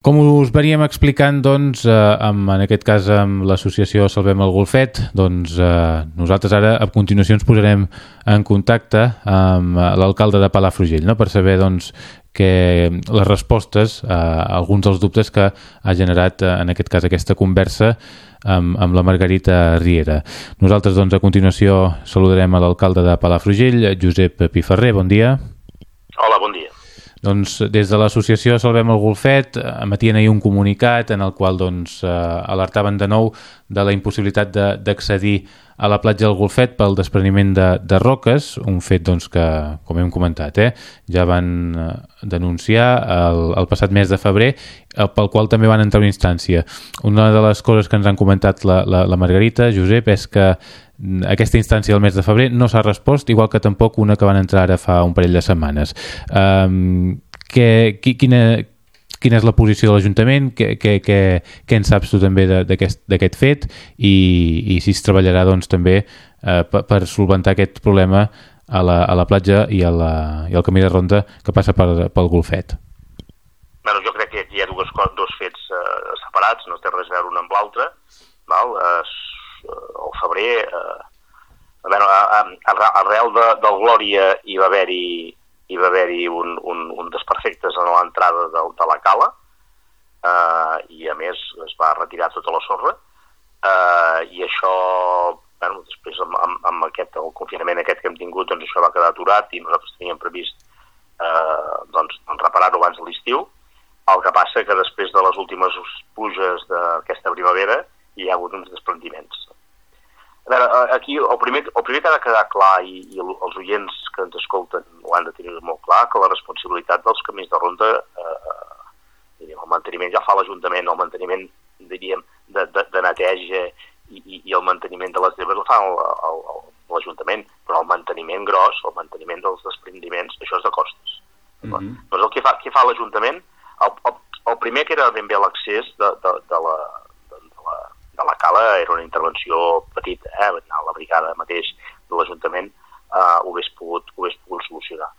Com us veníem explicant, doncs, eh, amb, en aquest cas amb l'associació Salvem el Golfet, doncs eh, nosaltres ara a continuació ens posarem en contacte amb eh, l'alcalde de Palafrugell no? per saber doncs, que les respostes a alguns dels dubtes que ha generat eh, en aquest cas aquesta conversa amb, amb la Margarita Riera. Nosaltres doncs, a continuació saludarem a l'alcalde de Palafrugell, Josep Piferrer, bon dia. Hola, bon dia. Doncs des de l'associació Salvem el Golfet emetien ahir un comunicat en el qual doncs, eh, alertaven de nou de la impossibilitat d'accedir a la platja del Golfet pel despreniment de, de roques, un fet doncs, que, com hem comentat, eh, ja van eh, denunciar el, el passat mes de febrer, eh, pel qual també van entrar una instància. Una de les coses que ens han comentat la, la, la Margarita, Josep, és que aquesta instància del mes de febrer no s'ha respost, igual que tampoc una que van entrar ara fa un parell de setmanes. Um, que, quina, quina és la posició de l'Ajuntament, què, què, què, què en saps tu també d'aquest fet i, i si es treballarà doncs, també eh, per, per solventar aquest problema a la, a la platja i, a la, i al camí de ronda que passa per, pel Golfet. Bueno, jo crec que hi ha dues, dos fets eh, separats, no té res a veure un amb l'altre. Eh, al febrer, eh, a veure, arrel de, del Glòria hi va haver-hi hi va haver-hi un, un, un desperfectes a l'entrada de, de la cala eh, i a més es va retirar tota la sorra eh, i això bueno, després amb, amb, amb aquest, el confinament aquest que hem tingut doncs això va quedar aturat i nosaltres teníem previst eh, doncs, doncs reparar-ho abans de l'estiu. El que passa que després de les últimes pluges d'aquesta primavera hi ha hagut uns desprendiments a veure, eh, aquí el primer, el primer que ha de quedar clar i, i els oients que ens escolten ho han de tenir molt clar, que la responsabilitat dels camins de ronda, eh, diríem, el manteniment ja fa l'Ajuntament, el manteniment, diríem, de, de, de neteja i, i, i el manteniment de les herbes el fa l'Ajuntament, però el manteniment gros, el manteniment dels desprendiments, això és de costes. Mm -hmm. Doncs el que fa, que fa l'Ajuntament, el, el, el primer que era ben bé l'accés de, de, de, la, de la cala era una intervenció petita, eh? Brigada mateix de l'Ajuntament eh, ho, hagués pogut, ho hagués pogut solucionar.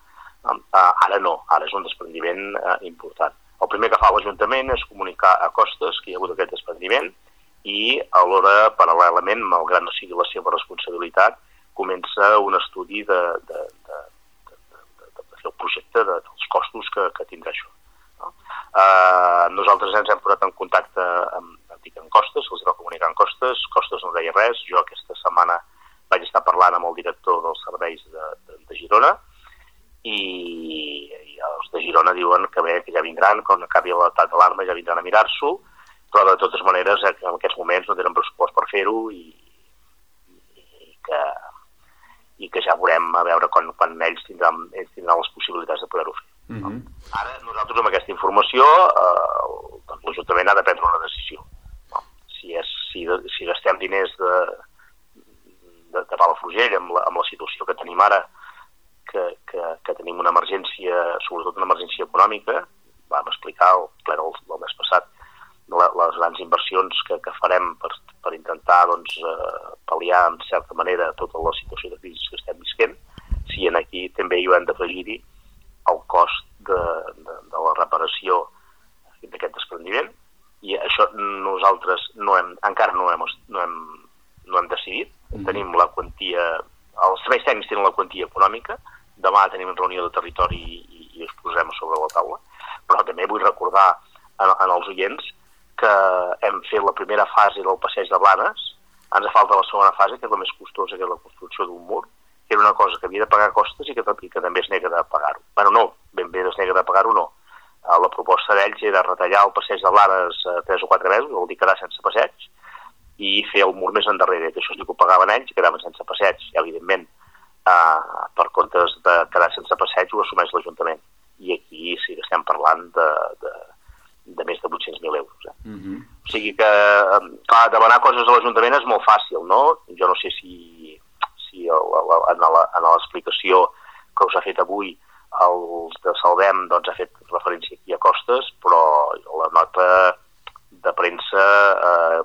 Uh, ara no, ara és un desprendiment uh, important. El primer que fa l'Ajuntament és comunicar a Costes que hi ha hagut aquest desprendiment i alhora, paral·lelament, malgrat no sigui la seva responsabilitat, comença un estudi de, de, de, de, de, de, fer el projecte de, dels costos que, que tindrà això. No? Uh, nosaltres ens hem posat en contacte amb, dic en Costes, els va comunicar en Costes, Costes no deia res, jo aquesta setmana vaig estar parlant amb el director dels serveis de, de, de Girona i, i els de Girona diuen que bé, que ja vindran, quan acabi l'estat d'alarma ja vindran a mirar-s'ho, però de totes maneres eh, en aquests moments no tenen pressupost per fer-ho i, i, que, i que ja veurem a veure quan, quan ells, tindran, ells tindran les possibilitats de poder-ho fer. Uh -huh. Ara, nosaltres amb aquesta informació, eh, doncs l'Ajuntament ha de prendre una decisió si, és, si, si gastem diners de, de, de Palafrugell amb la, amb la situació que tenim ara, que, que, que tenim una emergència, sobretot una emergència econòmica, vam explicar el ple del, del mes passat la, les grans inversions que, que farem per, per intentar doncs, eh, pal·liar en certa manera tota la situació de crisi que estem visquent, si en aquí també hi hem d'afegir-hi el cost de, de, de la reparació d'aquest desprendiment i això nosaltres no hem, encara no hem, no hem, no hem decidit. Mm. Tenim la quantia, els serveis tècnics tenen la quantia econòmica, demà tenim reunió de territori i, i us posem sobre la taula, però també vull recordar en, en els oients que hem fet la primera fase del passeig de Blanes, ens falta la segona fase, que és la més costosa, que és la construcció d'un mur, que era una cosa que havia de pagar costes i que, i que també es nega de pagar-ho. bueno, no, ben bé es nega de pagar-ho, no. Eh, la proposta d'ells era retallar el passeig de Blanes a 3 o 4 mesos, vol dir quedar sense passeig, i fer el mur més endarrere, que això sí que ho pagaven ells i quedaven sense passeig. I, evidentment, eh, per comptes de quedar sense passeig ho assumeix l'Ajuntament. I aquí sí que estem parlant de, de, de més de 800.000 euros. Eh? Uh -huh. O sigui que, eh, clar, demanar coses a l'Ajuntament és molt fàcil, no? Jo no sé si, si en l'explicació que us ha fet avui els de Salvem doncs, ha fet referència aquí a Costes, però la nota de premsa eh,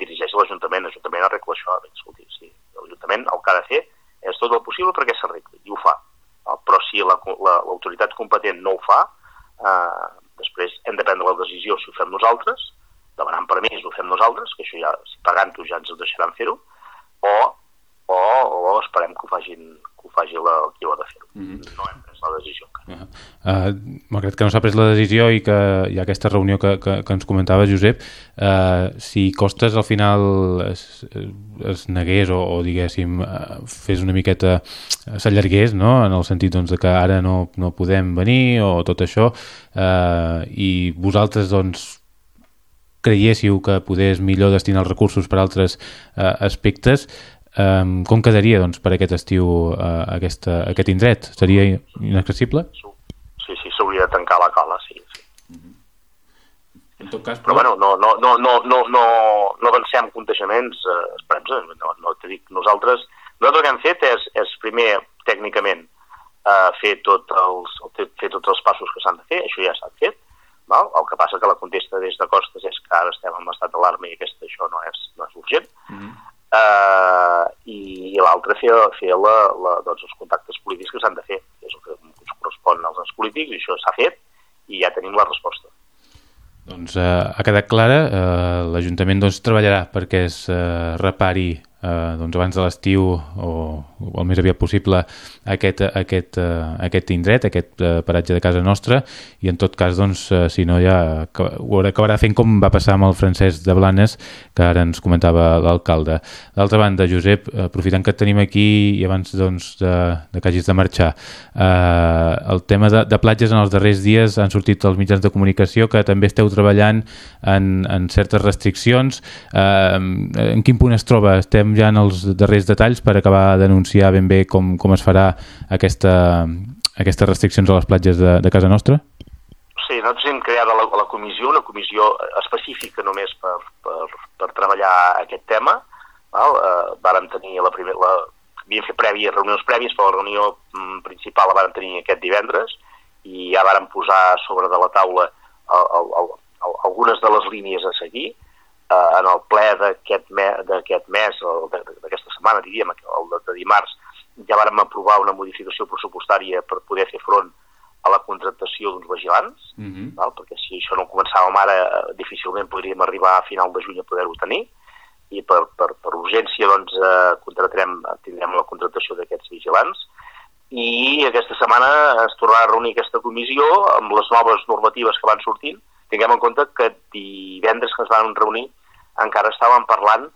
dirigeix l'Ajuntament. L'Ajuntament arregla això. Escolti, sí, l'Ajuntament el que ha de fer és tot el possible perquè s'arregli, i ho fa. Però si l'autoritat la, la, competent no ho fa, eh, després hem de prendre la decisió si ho fem nosaltres, demanant permís ho fem nosaltres, que això ja, pagant-ho ja ens ho deixaran fer-ho, o, ho facin, que ho faci la, qui ho ha de fer-ho. Mm -hmm. No hem pres la decisió encara. Uh -huh. uh, malgrat que no s'ha pres la decisió i que hi ha aquesta reunió que, que, que ens comentava Josep, uh, si Costes al final es, es negués o, o diguéssim uh, fes una miqueta s'allargués no? en el sentit doncs, que ara no, no podem venir o tot això uh, i vosaltres doncs creiéssiu que podés millor destinar els recursos per altres uh, aspectes Um, com quedaria doncs, per aquest estiu uh, aquesta, aquest indret? Seria inaccessible? Sí, sí, s'hauria de tancar la cala, sí. sí. Mm -hmm. En tot cas, però... però bueno, no, no, no, no, no, no, no avancem contagiaments, eh, esperem no, no te dic, nosaltres, nosaltres el que hem fet és, és primer, tècnicament, eh, fer, tot els, fer tots els passos que s'han de fer, això ja s'ha fet, val? el que passa que la contesta des de Costes és que ara estem en estat d'alarma i aquesta, això no és, no és urgent, mm -hmm eh, i, i l'altre fer, fer la, la, doncs, els contactes polítics que s'han de fer, que és el que ens correspon als ens polítics, i això s'ha fet i ja tenim la resposta. Doncs eh, ha quedat clara, eh, l'Ajuntament doncs, treballarà perquè es eh, repari eh, doncs abans de l'estiu o, o el més aviat possible aquest, aquest, eh, aquest indret, aquest eh, paratge de casa nostra i en tot cas, doncs, eh, si no ja ho acabarà fent com va passar amb el francès de Blanes que ara ens comentava l'alcalde. D'altra banda, Josep, aprofitant que et tenim aquí i abans doncs, de, de que hagis de marxar, eh, el tema de, de platges en els darrers dies han sortit els mitjans de comunicació que també esteu treballant en, en certes restriccions. Eh, en quin punt es troba? Estem ja en els darrers detalls per acabar d'anunciar ben bé com, com es farà aquesta, aquestes restriccions a les platges de, de casa nostra? Sí, nosaltres hem creat la, la comissió, una comissió específica només per, per, per treballar aquest tema. Val? Eh, vàrem tenir la primera... La, havíem fet prèvies, reunions prèvies, però la reunió mm, principal la vàrem tenir aquest divendres i ja vàrem posar sobre de la taula el, el, el, el, algunes de les línies a seguir eh, en el ple d'aquest me, mes, d'aquesta setmana, diríem, el de, de dimarts, ja vàrem aprovar una modificació pressupostària per poder fer front a la contractació d'uns vigilants, mm -hmm. val? perquè si això no començàvem ara, eh, difícilment podríem arribar a final de juny a poder-ho tenir, i per, per, per urgència doncs, eh, contratarem, tindrem la contractació d'aquests vigilants, i aquesta setmana es tornarà a reunir aquesta comissió amb les noves normatives que van sortint. Tinguem en compte que divendres que ens van reunir encara estàvem parlant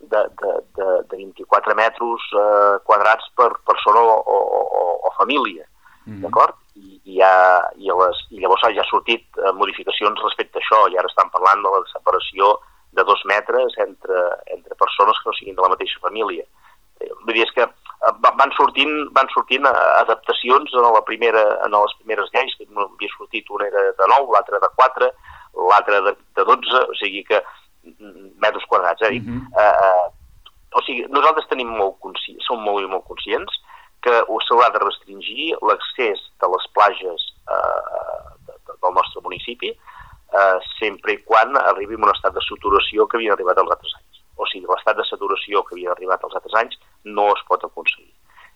de, de, de, de 24 metres eh, quadrats per persona o, o, o, o família, mm -hmm. d'acord? I, i, ha, i, les, I llavors ja ha sortit eh, modificacions respecte a això, i ara estan parlant de la separació de dos metres entre, entre persones que no siguin de la mateixa família. Eh, vull dir, és que eh, van sortint, van sortint eh, adaptacions en, la primera, en les primeres lleis, que havia sortit una era de 9, l'altra de 4, l'altra de, de 12, o sigui que metres quadrats. Eh? Uh -huh. uh, o sigui, nosaltres tenim molt som molt i molt conscients que s'haurà de restringir l'accés de les plages uh, de, de, del nostre municipi uh, sempre i quan arribi a un estat de saturació que havia arribat els altres anys. O sigui, l'estat de saturació que havia arribat els altres anys no es pot aconseguir.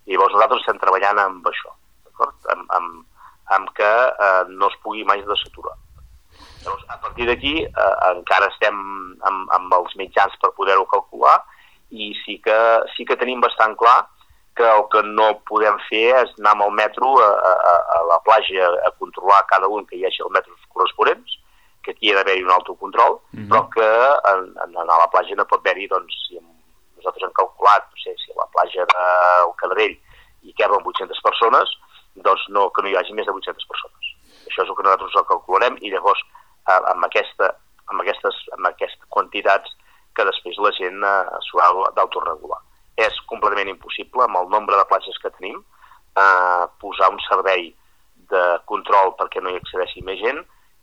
I llavors nosaltres estem treballant amb això, d'acord? Amb, amb, amb que eh, no es pugui mai desaturar. Llavors, a partir d'aquí eh, encara estem amb, amb els mitjans per poder-ho calcular i sí que, sí que tenim bastant clar que el que no podem fer és anar amb el metro a, a, a la platja a controlar cada un que hi hagi els metres corresponents, que aquí ha d'haver-hi un autocontrol, mm -hmm. però que en, en, a la platja no pot haver-hi, doncs, si nosaltres hem calculat, no sé, si a la platja del Cadrell hi queben 800 persones, doncs no, que no hi hagi més de 800 persones. Això és el que nosaltres calcularem i llavors amb, aquesta, amb, aquestes, amb aquestes quantitats que després la gent eh, s'haurà d'autoregular. És completament impossible, amb el nombre de places que tenim, eh, posar un servei de control perquè no hi accedeixi més gent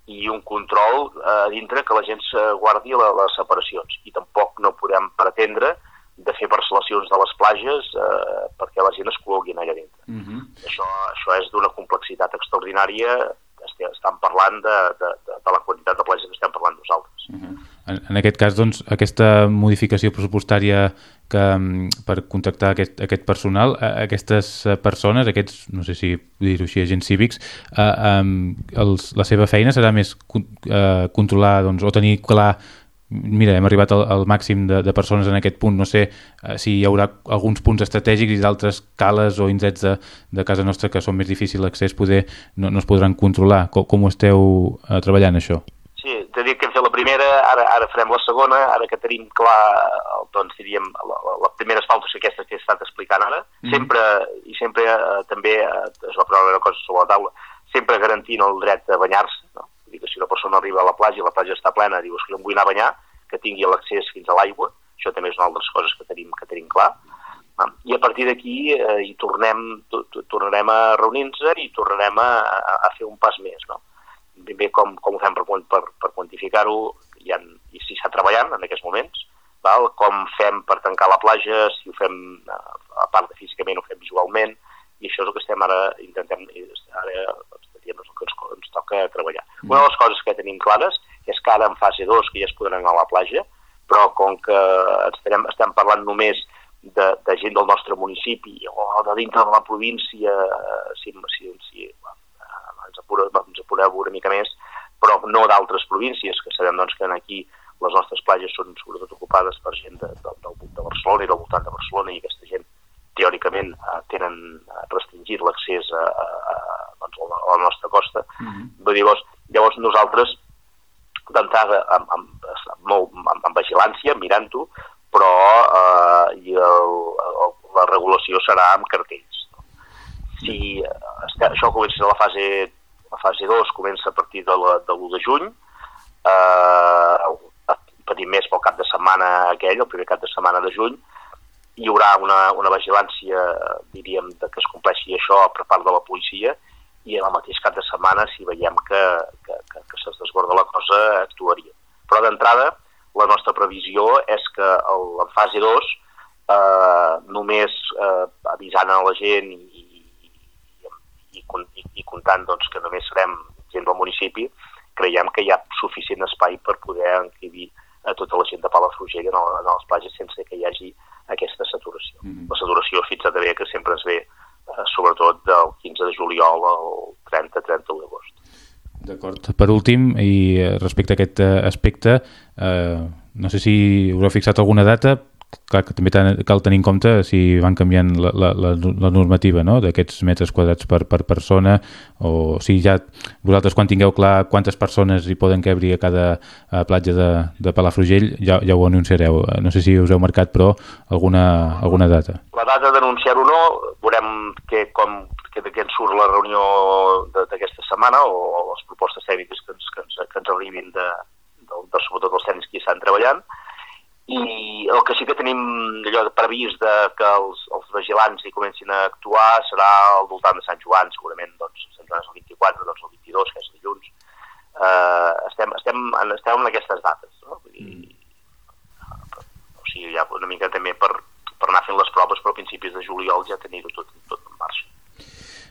i un control eh, dintre que la gent se guardi la, les separacions. I tampoc no podem pretendre de fer parcel·lacions de les plages eh, perquè la gent es col·logui allà dintre. Uh mhm. -huh. això, això és d'una complexitat extraordinària estem parlant de, de, de, la quantitat de plages que estem parlant nosaltres. Uh -huh. en, en aquest cas, doncs, aquesta modificació pressupostària que, mm, per contractar aquest, aquest personal, aquestes persones, aquests, no sé si dir-ho així, agents cívics, eh, um, els, la seva feina serà més eh, controlar doncs, o tenir clar mira, hem arribat al, al màxim de, de persones en aquest punt, no sé eh, si hi haurà alguns punts estratègics i d'altres cales o indrets de, de casa nostra que són més difícil l'accés, poder no, no es podran controlar. Com, com ho esteu eh, treballant, això? Sí, t'he dit que hem fet la primera, ara, ara farem la segona, ara que tenim clar, doncs diríem, la, la, primera falta és aquesta que he estat explicant ara, mm. sempre, i sempre eh, també eh, es va provar una cosa sobre la taula, sempre garantint el dret a banyar-se, no? Que si una persona arriba a la platja i la platja està plena, dius que em vull anar a banyar, que tingui l'accés fins a l'aigua, això també és una altra coses que tenim, que tenim clar. I a partir d'aquí eh, hi tornem, tornarem a reunir-nos i tornarem a, a, a fer un pas més. No? Bé com, com ho fem per, per, per quantificar-ho i, i si està treballant en aquests moments, val? com fem per tancar la platja, si ho fem, a part de físicament, ho fem visualment, i això és el que estem ara intentem, ara que ens, ens toca treballar. Mm. Una de les coses que tenim clares és que ara en fase 2 que ja es podran anar a la platja, però com que estarem, estem parlant només de, de gent del nostre municipi o de dintre de la província, si, si, si ens, apureu, ens apureu una mica més, però no d'altres províncies, que sabem doncs, que aquí les nostres platges són sobretot ocupades per gent de, de, del de Barcelona i del voltant de Barcelona i aquesta gent teòricament eh, tenen restringit l'accés a, a, doncs, a, la, a la nostra costa. Mm -hmm. Vull dir, llavors, llavors nosaltres d'entrada amb, amb, molt, amb, amb vigilància, mirant-ho, però eh, i el, el, la regulació serà amb cartells. No? Si este, això comença a la fase, la fase 2, comença a partir de l'1 de juny, eh, patim més pel cap de setmana aquell, el primer cap de setmana de juny, hi haurà una, una vigilància, diríem, de que es compleixi això per part de la policia i en el mateix cap de setmana, si veiem que, que, que, que se'ns desborda la cosa, actuaria. Però d'entrada, la nostra previsió és que el, en fase 2, eh, només eh, avisant a la gent i, i, i, i, i comptant doncs, que només serem gent del municipi, creiem que hi ha suficient espai per poder encabir a tota la gent de Palafrugell en, el, en les platges sense que hi hagi aquesta saturació. Mm -hmm. La saturació fins a també que sempre es ve eh, sobretot del 15 de juliol al 30-31 d'agost. D'acord. Per últim, i eh, respecte a aquest eh, aspecte, eh, no sé si us heu fixat alguna data, clar que també cal tenir en compte si van canviant la, la, la, la normativa no? d'aquests metres quadrats per, per persona o si ja vosaltres quan tingueu clar quantes persones hi poden cabrir a cada a platja de, de Palafrugell ja, ja ho anunciareu. No sé si us heu marcat però alguna, alguna data. La data d'anunciar-ho no, veurem que, com, que, que ens surt la reunió d'aquesta setmana o, o les propostes tècniques que ens, que ens, que ens arribin de, de, de, sobretot els tècnics que hi estan treballant i el que sí que tenim allò previst de que els, els vigilants hi comencin a actuar serà al voltant de Sant Joan, segurament doncs, Sant Joan és el 24, doncs el 22, que és dilluns. Uh, estem, estem, en, estem en aquestes dates. No? Vull dir, mm. o sigui, ja una mica també per, per anar fent les proves, però a principis de juliol ja tenir-ho tot.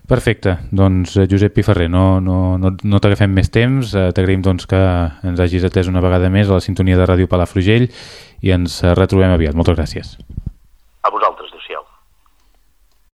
Perfecte, doncs eh, Josep Piferrer, no, no, no, no t'agafem més temps, eh, t'agraïm doncs, que ens hagis atès una vegada més a la sintonia de Ràdio Palafrugell i ens retrobem aviat. Moltes gràcies.